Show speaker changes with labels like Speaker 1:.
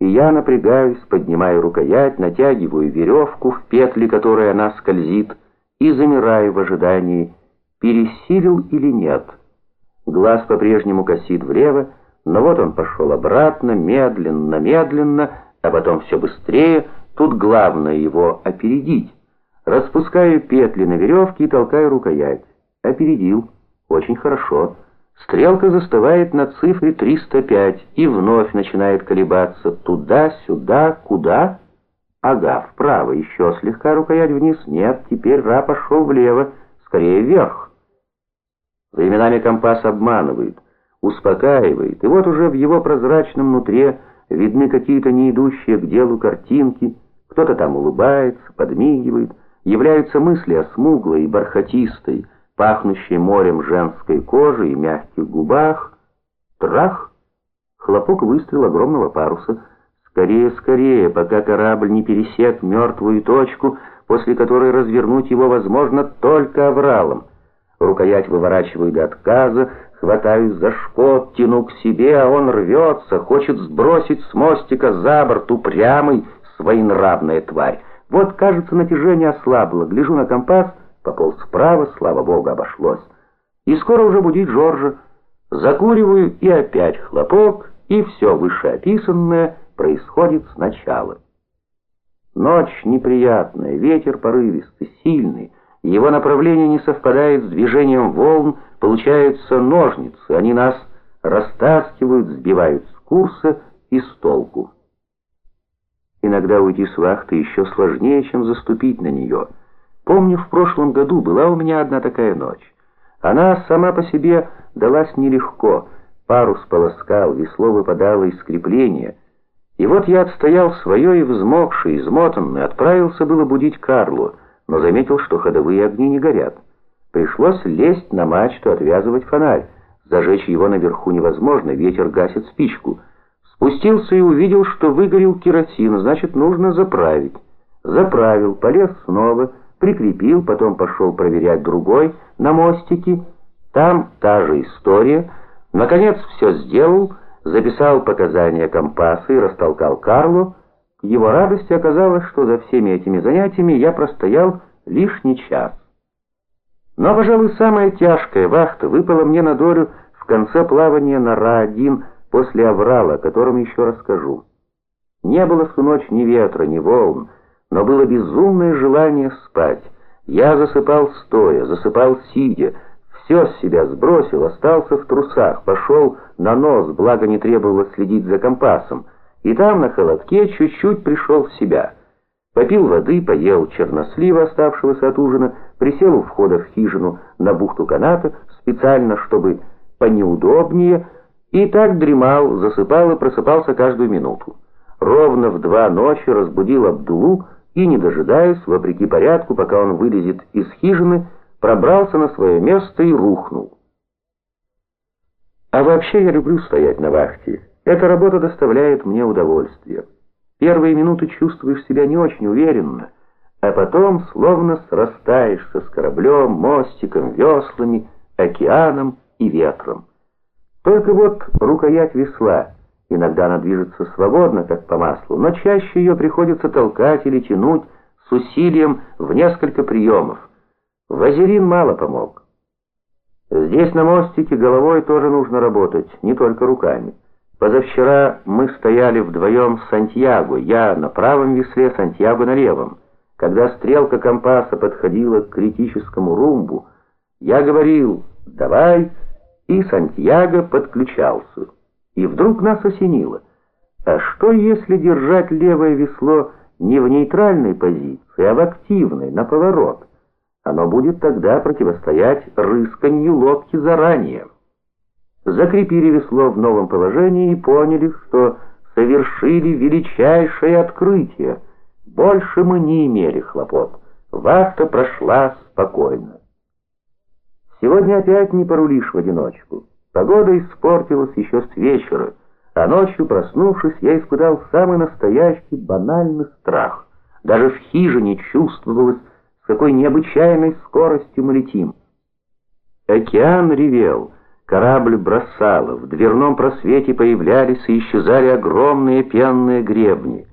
Speaker 1: и я напрягаюсь, поднимаю рукоять, натягиваю веревку, в петли которой она скользит, и замираю в ожидании, пересилил или нет. Глаз по-прежнему косит влево, но вот он пошел обратно, медленно, медленно, а потом все быстрее, тут главное его опередить. Распускаю петли на веревке и толкаю рукоять. Опередил. Очень хорошо. Стрелка застывает на цифре 305 и вновь начинает колебаться туда-сюда, куда? Ага, вправо, еще слегка рукоять вниз. Нет, теперь Ра пошел влево, скорее вверх. Временами компас обманывает, успокаивает, и вот уже в его прозрачном нутре видны какие-то не идущие к делу картинки, кто-то там улыбается, подмигивает, являются мысли о смуглой и бархатистой, пахнущей морем женской кожи и мягких губах. Трах! Хлопок выстрел огромного паруса. Скорее, скорее, пока корабль не пересек мертвую точку, после которой развернуть его возможно только авралом. Рукоять выворачиваю до отказа, хватаюсь за шкот, тяну к себе, а он рвется, хочет сбросить с мостика за борт упрямый, своенравная тварь. Вот, кажется, натяжение ослабло, гляжу на компас — Пополз справа, слава богу, обошлось. И скоро уже будить Жоржа. Закуриваю, и опять хлопок, и все вышеописанное происходит сначала. Ночь неприятная, ветер порывистый, сильный. Его направление не совпадает с движением волн, получаются ножницы. Они нас растаскивают, сбивают с курса и с толку. Иногда уйти с вахты еще сложнее, чем заступить на нее — Помню, в прошлом году была у меня одна такая ночь. Она сама по себе далась нелегко. Парус полоскал, весло выпадало из крепления. И вот я отстоял свое и взмокший, измотанный, отправился было будить Карлу, но заметил, что ходовые огни не горят. Пришлось лезть на мачту, отвязывать фонарь. Зажечь его наверху невозможно, ветер гасит спичку. Спустился и увидел, что выгорел керосин, значит, нужно заправить. Заправил, полез снова, прикрепил, потом пошел проверять другой на мостике. Там та же история. Наконец все сделал, записал показания компаса и растолкал Карлу. К его радости оказалось, что за всеми этими занятиями я простоял лишний час. Но, пожалуй, самая тяжкая вахта выпала мне на долю в конце плавания на Ра-1 после Аврала, о котором еще расскажу. Не было всю ночь ни ветра, ни волн, но было безумное желание спать. Я засыпал стоя, засыпал сидя, все с себя сбросил, остался в трусах, пошел на нос, благо не требовалось следить за компасом, и там на холодке чуть-чуть пришел в себя. Попил воды, поел чернослива, оставшегося от ужина, присел у входа в хижину на бухту каната, специально, чтобы понеудобнее, и так дремал, засыпал и просыпался каждую минуту. Ровно в два ночи разбудил Абдулу, и, не дожидаясь, вопреки порядку, пока он вылезет из хижины, пробрался на свое место и рухнул. А вообще я люблю стоять на вахте. Эта работа доставляет мне удовольствие. Первые минуты чувствуешь себя не очень уверенно, а потом словно срастаешься с кораблем, мостиком, веслами, океаном и ветром. Только вот рукоять весла — Иногда она движется свободно, как по маслу, но чаще ее приходится толкать или тянуть с усилием в несколько приемов. Вазелин мало помог. Здесь на мостике головой тоже нужно работать, не только руками. Позавчера мы стояли вдвоем с Сантьяго, я на правом весле, Сантьяго на левом. Когда стрелка компаса подходила к критическому румбу, я говорил «давай», и Сантьяго подключался. И вдруг нас осенило. А что если держать левое весло не в нейтральной позиции, а в активной, на поворот? Оно будет тогда противостоять рысканью лодки заранее. Закрепили весло в новом положении и поняли, что совершили величайшее открытие. Больше мы не имели хлопот. Вахта прошла спокойно. Сегодня опять не порулишь в одиночку. Погода испортилась еще с вечера, а ночью, проснувшись, я испытал самый настоящий банальный страх. Даже в хижине чувствовалось, с какой необычайной скоростью мы летим. Океан ревел, Корабль бросало, в дверном просвете появлялись и исчезали огромные пенные гребни.